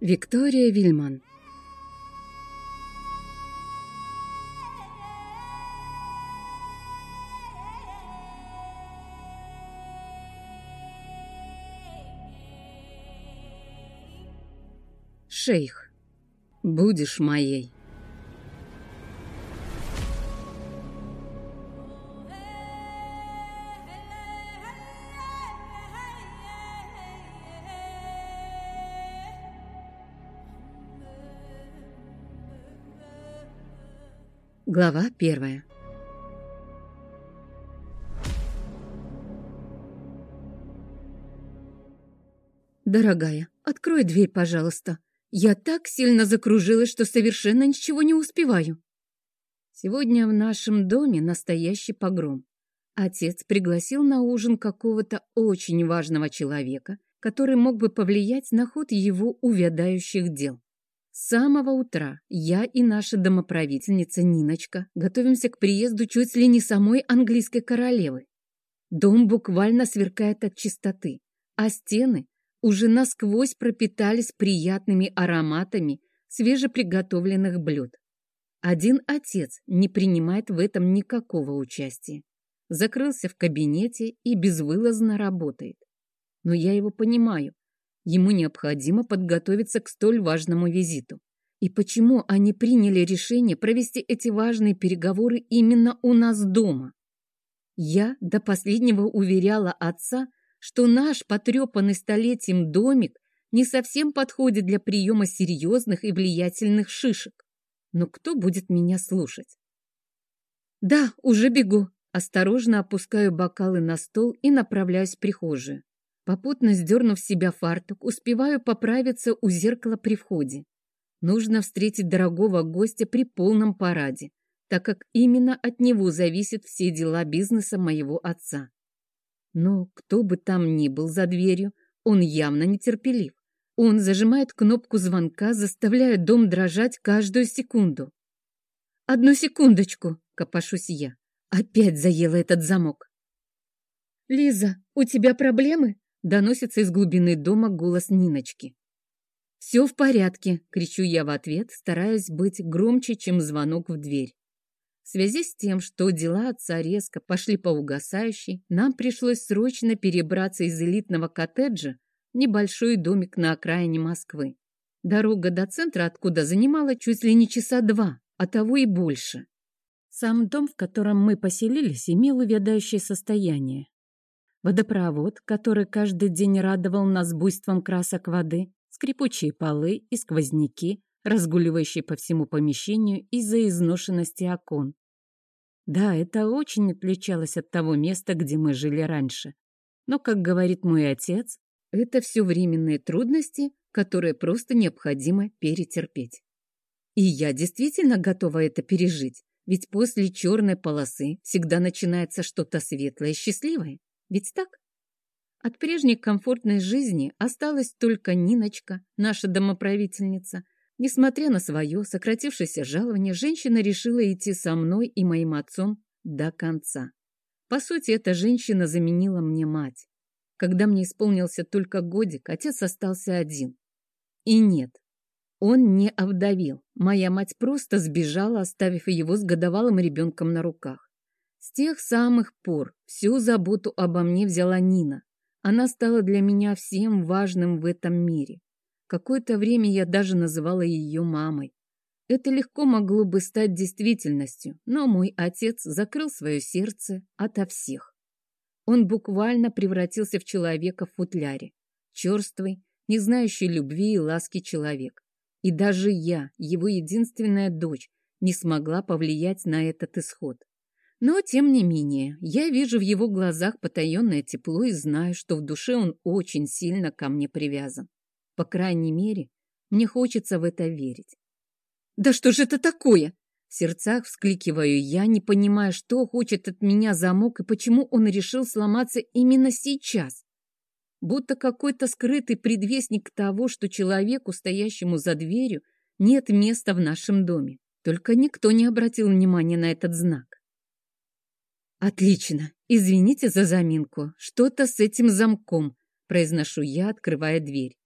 Виктория Вильман Шейх, будешь моей. Глава первая. «Дорогая, открой дверь, пожалуйста. Я так сильно закружилась, что совершенно ничего не успеваю». Сегодня в нашем доме настоящий погром. Отец пригласил на ужин какого-то очень важного человека, который мог бы повлиять на ход его увядающих дел. Самого утра я и наша домоправительница Ниночка готовимся к приезду чуть ли не самой английской королевы. Дом буквально сверкает от чистоты, а стены уже насквозь пропитались приятными ароматами свежеприготовленных блюд. Один отец не принимает в этом никакого участия. Закрылся в кабинете и безвылазно работает. Но я его понимаю. Ему необходимо подготовиться к столь важному визиту. И почему они приняли решение провести эти важные переговоры именно у нас дома? Я до последнего уверяла отца, что наш потрепанный столетием домик не совсем подходит для приема серьезных и влиятельных шишек. Но кто будет меня слушать? Да, уже бегу. Осторожно опускаю бокалы на стол и направляюсь в прихожую. Попутно сдернув себя фартук, успеваю поправиться у зеркала при входе. Нужно встретить дорогого гостя при полном параде, так как именно от него зависят все дела бизнеса моего отца. Но кто бы там ни был за дверью, он явно нетерпелив. Он зажимает кнопку звонка, заставляя дом дрожать каждую секунду. «Одну секундочку!» — копошусь я. Опять заела этот замок. «Лиза, у тебя проблемы?» Доносится из глубины дома голос Ниночки. «Все в порядке!» — кричу я в ответ, стараясь быть громче, чем звонок в дверь. В связи с тем, что дела отца резко пошли по угасающей, нам пришлось срочно перебраться из элитного коттеджа в небольшой домик на окраине Москвы. Дорога до центра, откуда занимала чуть ли не часа два, а того и больше. Сам дом, в котором мы поселились, имел увядающее состояние. Водопровод, который каждый день радовал нас буйством красок воды, скрипучие полы и сквозняки, разгуливающие по всему помещению из-за изношенности окон. Да, это очень отличалось от того места, где мы жили раньше. Но, как говорит мой отец, это все временные трудности, которые просто необходимо перетерпеть. И я действительно готова это пережить, ведь после черной полосы всегда начинается что-то светлое и счастливое. Ведь так? От прежней комфортной жизни осталась только Ниночка, наша домоправительница. Несмотря на свое сократившееся жалование, женщина решила идти со мной и моим отцом до конца. По сути, эта женщина заменила мне мать. Когда мне исполнился только годик, отец остался один. И нет, он не овдовел. Моя мать просто сбежала, оставив его с годовалым ребенком на руках. С тех самых пор всю заботу обо мне взяла Нина. Она стала для меня всем важным в этом мире. Какое-то время я даже называла ее мамой. Это легко могло бы стать действительностью, но мой отец закрыл свое сердце ото всех. Он буквально превратился в человека в футляре. Черствый, не знающий любви и ласки человек. И даже я, его единственная дочь, не смогла повлиять на этот исход. Но, тем не менее, я вижу в его глазах потаенное тепло и знаю, что в душе он очень сильно ко мне привязан. По крайней мере, мне хочется в это верить. «Да что же это такое?» В сердцах вскликиваю я, не понимая, что хочет от меня замок и почему он решил сломаться именно сейчас. Будто какой-то скрытый предвестник того, что человеку, стоящему за дверью, нет места в нашем доме. Только никто не обратил внимания на этот знак. «Отлично. Извините за заминку. Что-то с этим замком», — произношу я, открывая дверь.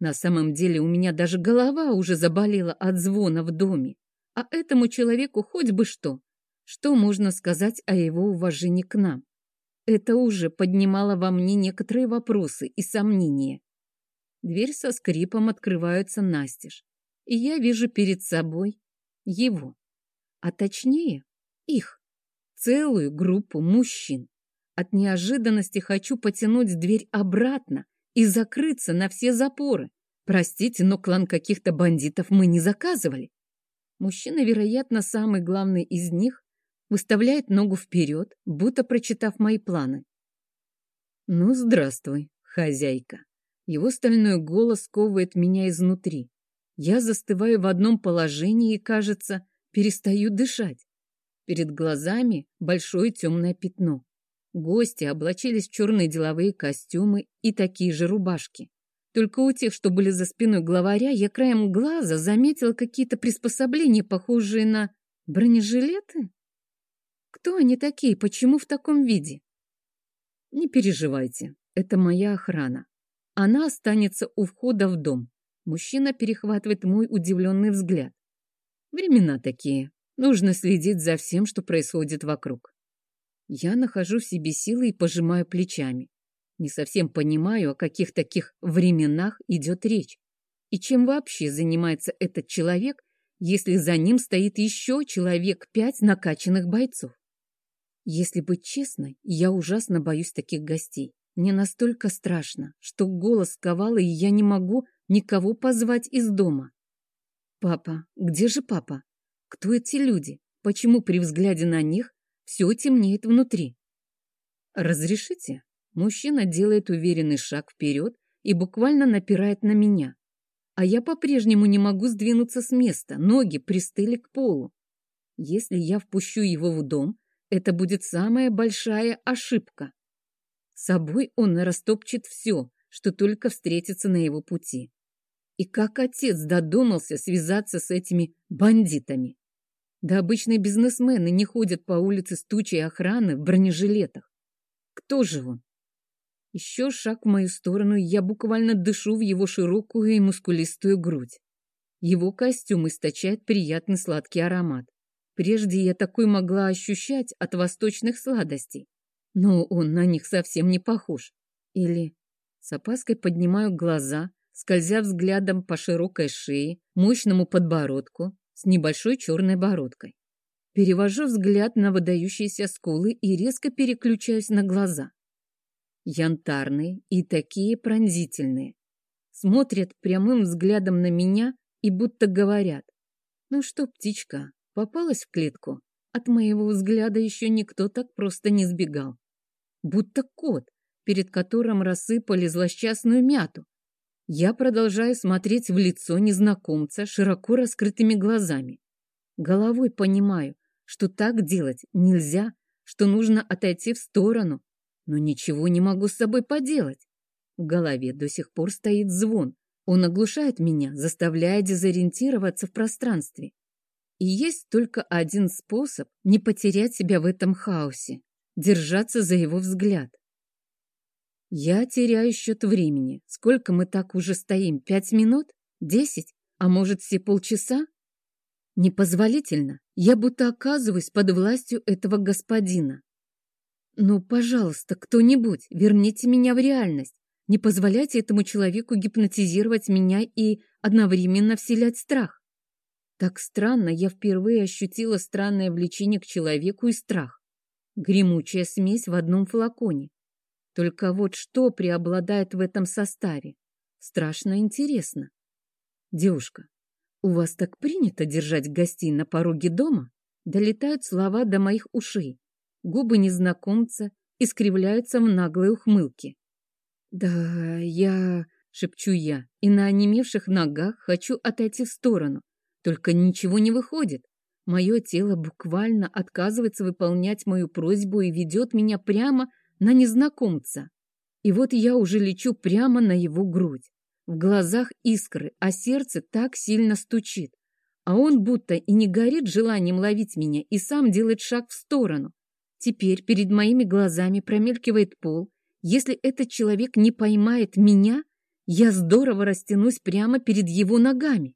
На самом деле у меня даже голова уже заболела от звона в доме. А этому человеку хоть бы что. Что можно сказать о его уважении к нам? Это уже поднимало во мне некоторые вопросы и сомнения. Дверь со скрипом открывается настежь, и я вижу перед собой его, а точнее их, целую группу мужчин. От неожиданности хочу потянуть дверь обратно и закрыться на все запоры. Простите, но клан каких-то бандитов мы не заказывали. Мужчина, вероятно, самый главный из них, выставляет ногу вперед, будто прочитав мои планы. «Ну, здравствуй, хозяйка». Его стальной голос сковывает меня изнутри. Я застываю в одном положении и, кажется, перестаю дышать. Перед глазами большое темное пятно. Гости облачились в черные деловые костюмы и такие же рубашки. Только у тех, что были за спиной главаря, я краем глаза заметила какие-то приспособления, похожие на бронежилеты. Кто они такие? Почему в таком виде? Не переживайте, это моя охрана. Она останется у входа в дом. Мужчина перехватывает мой удивленный взгляд. Времена такие. Нужно следить за всем, что происходит вокруг. Я нахожу в себе силы и пожимаю плечами. Не совсем понимаю, о каких таких временах идет речь. И чем вообще занимается этот человек, если за ним стоит еще человек пять накачанных бойцов? Если быть честной, я ужасно боюсь таких гостей. Мне настолько страшно, что голос сковал, и я не могу никого позвать из дома. Папа, где же папа? Кто эти люди? Почему при взгляде на них все темнеет внутри. «Разрешите?» Мужчина делает уверенный шаг вперед и буквально напирает на меня. А я по-прежнему не могу сдвинуться с места, ноги пристыли к полу. Если я впущу его в дом, это будет самая большая ошибка. С собой он растопчет все, что только встретится на его пути. И как отец додумался связаться с этими бандитами? Да обычные бизнесмены не ходят по улице с тучей охраны в бронежилетах. Кто же он? Еще шаг в мою сторону, я буквально дышу в его широкую и мускулистую грудь. Его костюм источает приятный сладкий аромат. Прежде я такой могла ощущать от восточных сладостей, но он на них совсем не похож. Или с опаской поднимаю глаза, скользя взглядом по широкой шее, мощному подбородку, с небольшой черной бородкой. Перевожу взгляд на выдающиеся скулы и резко переключаюсь на глаза. Янтарные и такие пронзительные. Смотрят прямым взглядом на меня и будто говорят. Ну что, птичка, попалась в клетку? От моего взгляда еще никто так просто не сбегал. Будто кот, перед которым рассыпали злосчастную мяту, я продолжаю смотреть в лицо незнакомца широко раскрытыми глазами. Головой понимаю, что так делать нельзя, что нужно отойти в сторону, но ничего не могу с собой поделать. В голове до сих пор стоит звон. Он оглушает меня, заставляя дезориентироваться в пространстве. И есть только один способ не потерять себя в этом хаосе — держаться за его взгляд. Я теряю счет времени. Сколько мы так уже стоим? Пять минут? Десять? А может, все полчаса? Непозволительно. Я будто оказываюсь под властью этого господина. Ну, пожалуйста, кто-нибудь, верните меня в реальность. Не позволяйте этому человеку гипнотизировать меня и одновременно вселять страх. Так странно, я впервые ощутила странное влечение к человеку и страх. Гремучая смесь в одном флаконе. Только вот что преобладает в этом составе? Страшно интересно. Девушка, у вас так принято держать гостей на пороге дома? Долетают слова до моих ушей. Губы незнакомца искривляются в наглой ухмылке. «Да, я...» — шепчу я, и на онемевших ногах хочу отойти в сторону. Только ничего не выходит. Мое тело буквально отказывается выполнять мою просьбу и ведет меня прямо на незнакомца. И вот я уже лечу прямо на его грудь. В глазах искры, а сердце так сильно стучит. А он будто и не горит желанием ловить меня и сам делает шаг в сторону. Теперь перед моими глазами промелькивает пол. Если этот человек не поймает меня, я здорово растянусь прямо перед его ногами.